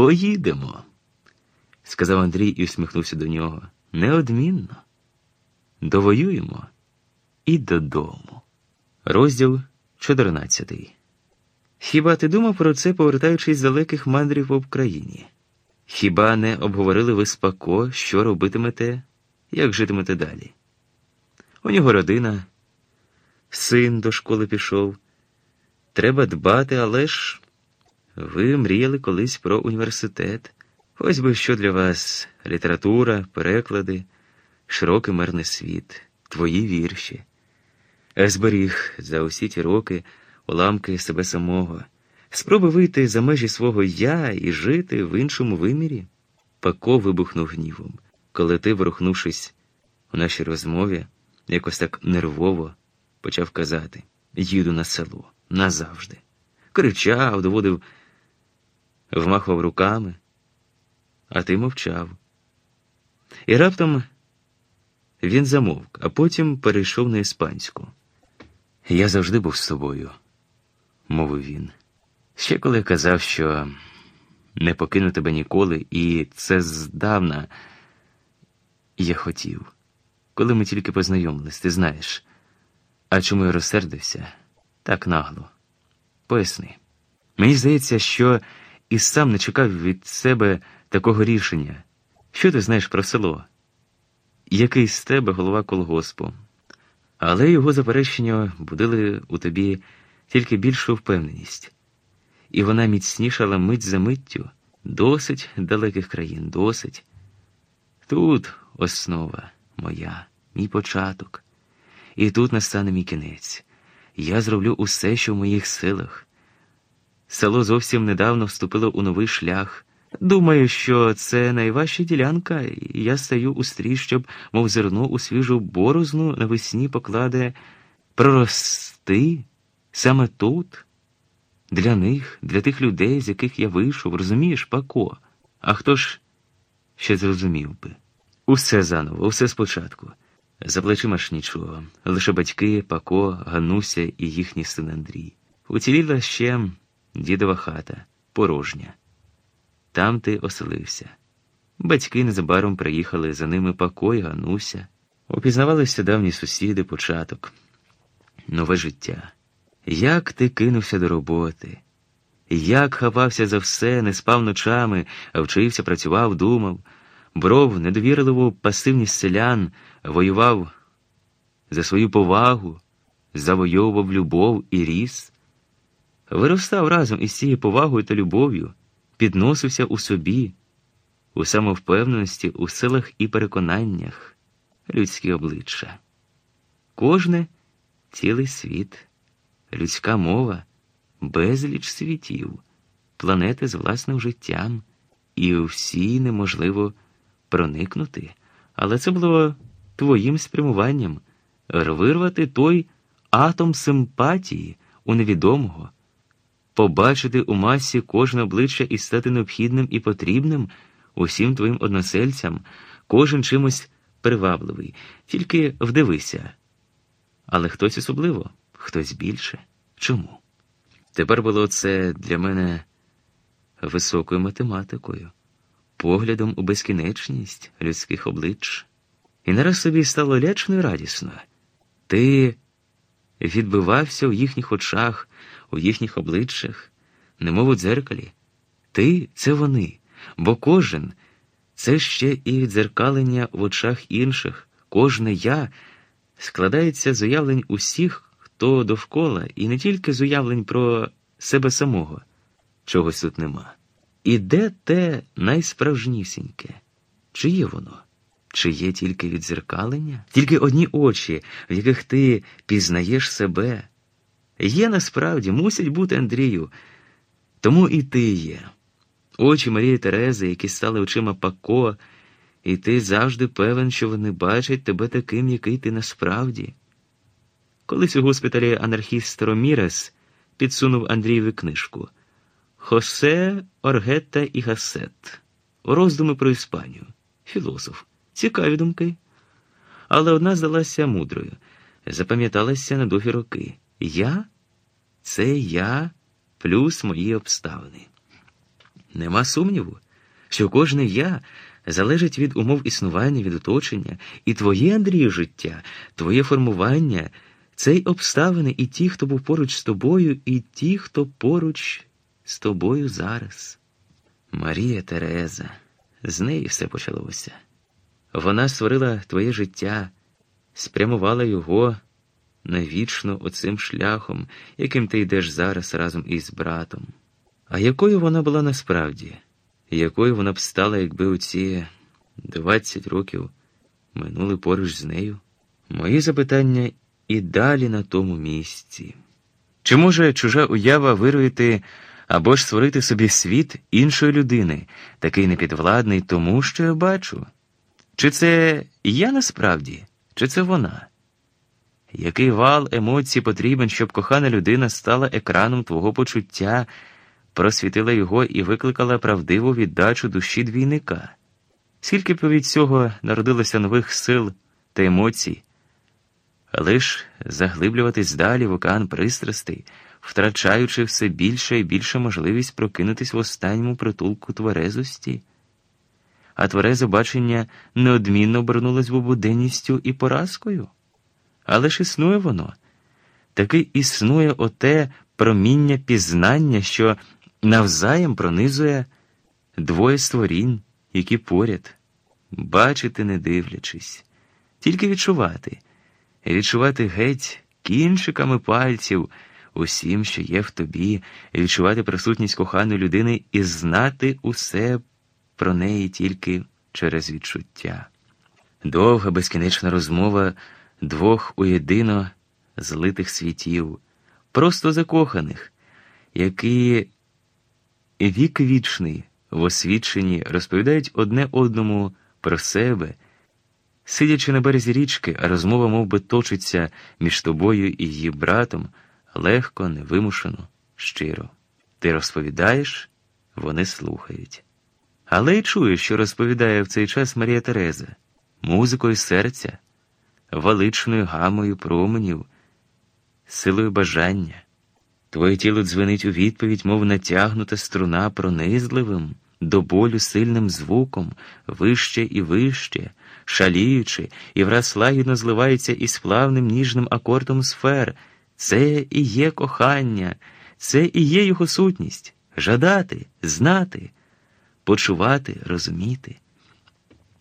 Поїдемо, сказав Андрій і усміхнувся до нього. Неодмінно. Довоюємо і додому. Розділ 14. Хіба ти думав про це, повертаючись з далеких мандрів по Україні? Хіба не обговорили ви спако, що робитимете, як житимете далі? У нього родина, син до школи пішов. Треба дбати, але ж ви мріяли колись про університет. Ось би що для вас література, переклади, широкий мирний світ, твої вірші. Зберіг за усі ті роки уламки себе самого, спроби вийти за межі свого я і жити в іншому вимірі. Пако вибухнув гнівом, коли ти, ворухнувшись у нашій розмові, якось так нервово почав казати їду на село назавжди. Кричав, доводив, вмахував руками, а ти мовчав. І раптом він замовк, а потім перейшов на іспанську. Я завжди був з тобою, мовив він. Ще коли я казав, що не покину тебе ніколи, і це здавна я хотів. Коли ми тільки познайомились, ти знаєш. А чому я розсердився? Так нагло. Поясни. Мені здається, що і сам не чекав від себе такого рішення. Що ти знаєш про село? Який з тебе голова колгоспу? Але його заперечення будили у тобі тільки більшу впевненість, і вона міцнішала мить за миттю, досить далеких країн, досить. Тут основа моя, мій початок, і тут настане мій кінець. Я зроблю усе, що в моїх силах. Село зовсім недавно вступило у новий шлях. Думаю, що це найважча ділянка, і я стаю у стрій, щоб, мов зерно у свіжу борозну навесні покладе прорости саме тут, для них, для тих людей, з яких я вийшов, розумієш, Пако. А хто ж ще зрозумів би? Усе заново, усе спочатку. За плечима ж нічого, лише батьки, Пако, Гануся і їхній син Андрій. Уціліла ще дідова хата, порожня. Там ти оселився. Батьки незабаром приїхали за ними Пако і Гануся. Опізнавалися давні сусіди, початок, нове життя. Як ти кинувся до роботи, як хапався за все, не спав ночами, а вчився, працював, думав, бров недовірливу пасивність селян, воював за свою повагу, завойовував любов і ріс, виростав разом із цією повагою та любов'ю підносився у собі, у самовпевненості, у силах і переконаннях, людські обличчя. Кожне цілий світ, людська мова, безліч світів, планети з власним життям, і всі неможливо проникнути. Але це було твоїм спрямуванням вирвати той атом симпатії у невідомого побачити у масі кожне обличчя і стати необхідним і потрібним усім твоїм односельцям, кожен чимось привабливий, тільки вдивися. Але хтось особливо, хтось більше. Чому? Тепер було це для мене високою математикою, поглядом у безкінечність людських облич. І нараз собі стало лячно і радісно. Ти відбивався в їхніх очах, у їхніх обличчях, немов у дзеркалі. Ти це вони, бо кожен це ще і відзеркалення в очах інших, кожне я складається з уявлень усіх, хто довкола, і не тільки з уявлень про себе самого, чогось тут нема. І де те найсправжнісіньке? Чи є воно? Чи є тільки відзеркалення? Тільки одні очі, в яких ти пізнаєш себе. Є насправді, мусять бути Андрію. Тому і ти є. Очі Марії Терези, які стали очима Пако, і ти завжди певен, що вони бачать тебе таким, який ти насправді. Колись у госпіталі анархіст Ромірес підсунув Андрієві книжку Хосе Оргетта і Гасет. Роздуми про Іспанію. Філософ. Цікаві думки. Але одна здалася мудрою, запам'яталася на довгі роки. Я це я плюс мої обставини. Нема сумніву, що кожне я залежить від умов існування, від оточення, і твоє, Андрію, життя, твоє формування, це й обставини, і ті, хто був поруч з тобою, і ті, хто поруч з тобою зараз. Марія Тереза, з неї все почалося. Вона створила твоє життя, спрямувала його навічно оцим шляхом, яким ти йдеш зараз разом із братом. А якою вона була насправді, якою вона б стала, якби оці двадцять років минули поруч з нею? Мої запитання і далі на тому місці. Чи може чужа уява вироїти або ж створити собі світ іншої людини, такий непідвладний тому, що я бачу? Чи це я насправді, чи це вона? Який вал емоцій потрібен, щоб кохана людина стала екраном твого почуття, просвітила його і викликала правдиву віддачу душі двійника? Скільки б від цього народилося нових сил та емоцій, ж заглиблюватись далі в океан пристрастей, втрачаючи все більше і більше можливість прокинутись в останньому притулку тверезості? А тверезе бачення неодмінно обернулось буденністю і поразкою? Але ж існує воно. Таки існує оте проміння пізнання, що навзаєм пронизує двоє створінь, які поряд, бачити, не дивлячись, тільки відчувати, відчувати геть кінчиками пальців усім, що є в тобі, відчувати присутність коханої людини і знати усе про неї тільки через відчуття. Довга безкінечна розмова двох уєдино злитих світів, просто закоханих, які вік вічний в освіченні розповідають одне одному про себе, сидячи на березі річки, а розмова мов би, точиться між тобою і її братом легко, невимушено, щиро. Ти розповідаєш, вони слухають. Але й чує, що розповідає в цей час Марія Тереза, музикою серця, величною гамою променів, силою бажання. Твоє тіло дзвенить у відповідь, мов натягнута струна пронизливим, до болю сильним звуком, вище і вище, шаліючи, і враз лагідно зливається із плавним ніжним акордом сфер. Це і є кохання, це і є його сутність жадати, знати почувати, розуміти.